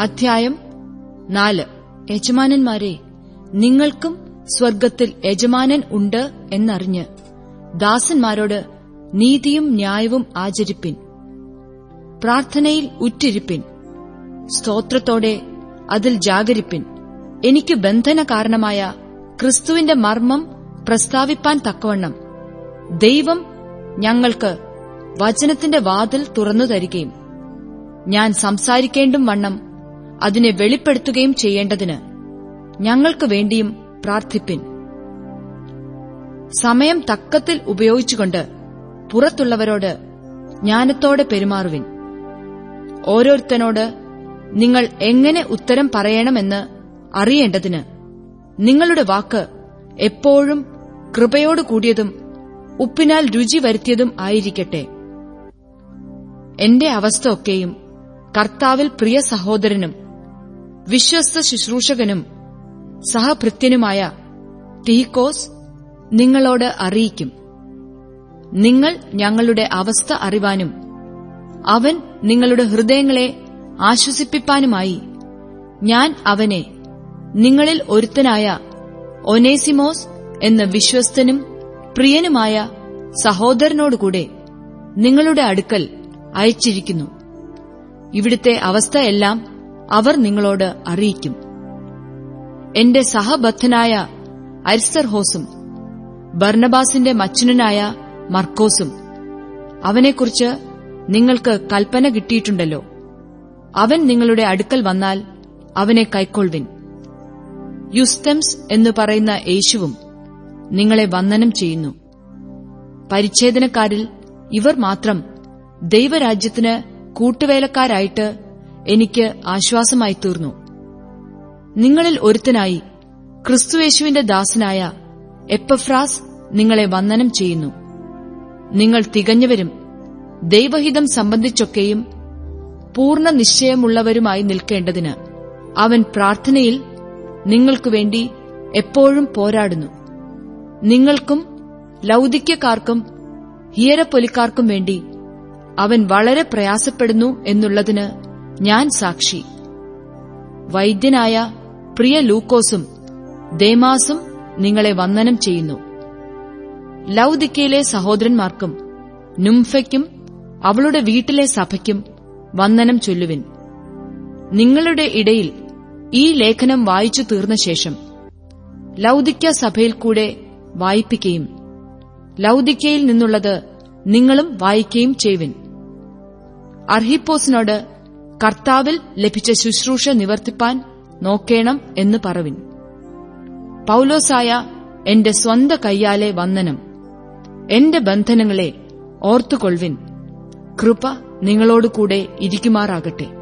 അധ്യായം നാല്. യജമാനന്മാരെ നിങ്ങൾക്കും സ്വർഗത്തിൽ യജമാനൻ ഉണ്ട് എന്നറിഞ്ഞ് ദാസന്മാരോട് നീതിയും ന്യായവും ആചരിപ്പിൻ പ്രാർത്ഥനയിൽ ഉറ്റിരിപ്പിൻ സ്തോത്രത്തോടെ അതിൽ ജാഗരിപ്പിൻ. എനിക്ക് ബന്ധന കാരണമായ ക്രിസ്തുവിന്റെ മർമ്മം പ്രസ്താവിപ്പാൻ തക്കവണ്ണം ദൈവം ഞങ്ങൾക്ക് വചനത്തിന്റെ വാതിൽ തുറന്നു തരികയും ഞാൻ സംസാരിക്കേണ്ടും വണ്ണം അതിനെ വെളിപ്പെടുത്തുകയും ചെയ്യേണ്ടതിന് ഞങ്ങൾക്ക് വേണ്ടിയും പ്രാർത്ഥിപ്പിൻ. സമയം തക്കത്തിൽ ഉപയോഗിച്ചുകൊണ്ട് പുറത്തുള്ളവരോട് ജ്ഞാനത്തോടെ പെരുമാറുവിൻ. ഓരോരുത്തനോട് നിങ്ങൾ എങ്ങനെ ഉത്തരം പറയണമെന്ന് അറിയേണ്ടതിന് നിങ്ങളുടെ വാക്ക് എപ്പോഴും കൃപയോടു കൂടിയതും ഉപ്പിനാൽ രുചി വരുത്തിയതും ആയിരിക്കട്ടെ. എന്റെ അവസ്ഥ ഒക്കെയും കർത്താവിൽ പ്രിയ സഹോദരനും വിശ്വസ്ത ശുശ്രൂഷകനും സഹഭൃത്യനുമായ ടീക്കോസ് നിങ്ങളോട് അറിയിക്കും. നിങ്ങൾ ഞങ്ങളുടെ അവസ്ഥ അറിവാനും അവൻ നിങ്ങളുടെ ഹൃദയങ്ങളെ ആശ്വസിപ്പിപ്പാനുമായി. ഞാൻ അവനെ നിങ്ങളിൽ ഒരുത്തനായ ഒനേസിമോസ് എന്ന വിശ്വസ്തനും പ്രിയനുമായ സഹോദരനോടുകൂടെ നിങ്ങളുടെ അടുക്കൽ അയച്ചിരിക്കുന്നു. ഇവിടുത്തെ അവസ്ഥയെല്ലാം അവർ നിങ്ങളോട് അറിയിക്കും. എന്റെ സഹബദ്ധനായ അരിസ്തർഹോസും ബർണബാസിന്റെ മച്ചുനനായ മർക്കോസും അവനെക്കുറിച്ച് നിങ്ങൾക്ക് കൽപ്പന കിട്ടിയിട്ടുണ്ടല്ലോ. അവൻ നിങ്ങളുടെ അടുക്കൽ വന്നാൽ അവനെ കൈക്കൊള്ളുവിൻ യുസ്തംസ് എന്നു പറയുന്ന യേശുവും നിങ്ങളെ വന്ദനം ചെയ്യുന്നു. പരിച്ഛേദനക്കാരിൽ ഇവർ മാത്രം ദൈവരാജ്യത്തിന് കൂട്ടുവേലക്കാരായിട്ട് എനിക്ക് ആശ്വാസമായി തീർന്നു. നിങ്ങളിൽ ഒരുത്തനായി ക്രിസ്തുയേശുവിന്റെ ദാസനായ എപ്പഫ്രാസ് നിങ്ങളെ വന്ദനം ചെയ്യുന്നു. നിങ്ങൾ തികഞ്ഞവരും ദൈവഹിതം സംബന്ധിച്ചൊക്കെയും പൂർണ നിശ്ചയമുള്ളവരുമായി നിൽക്കേണ്ടതിന് അവൻ പ്രാർത്ഥനയിൽ നിങ്ങൾക്കുവേണ്ടി എപ്പോഴും പോരാടുന്നു. നിങ്ങൾക്കും ലൌദിക്യക്കാർക്കും ഹിയരപ്പൊലിക്കാർക്കും വേണ്ടി അവൻ വളരെ പ്രയാസപ്പെടുന്നു എന്നുള്ളതിന് ഞാൻ സാക്ഷി. വൈദ്യനായ പ്രിയ ലൂക്കോസും ദേമാസും നിങ്ങളെ വന്ദനം ചെയ്യുന്നു. ലൗദിക്കയിലെ സഹോദരന്മാർക്കും നുംഫയ്ക്കും അവളുടെ വീട്ടിലെ സഭയ്ക്കും വന്ദനം ചൊല്ലുവിൻ. നിങ്ങളുടെ ഇടയിൽ ഈ ലേഖനം വായിച്ചു തീർന്ന ശേഷം ലൗദിക്ക സഭയിൽ കൂടെ വായിപ്പിക്കുകയും ലൗദിക്കയിൽ നിന്നുള്ളത് നിങ്ങളും വായിക്കുകയും ചെയ്യുവിൻ. അർഹിപ്പോസിനോട് കർത്താവിൽ ലഭിച്ച ശുശ്രൂഷ നിവർത്തിപ്പാൻ നോക്കേണം എന്ന് പറവിൻ. പൌലോസായ എന്റെ സ്വന്ത കയ്യാലെ വന്ദനം. എന്റെ ബന്ധനങ്ങളെ ഓർത്തുകൊൾവിൻ കൃപ നിങ്ങളോടുകൂടെ ഇരിക്കുമാറാകട്ടെ.